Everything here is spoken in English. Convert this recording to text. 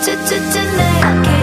Tonight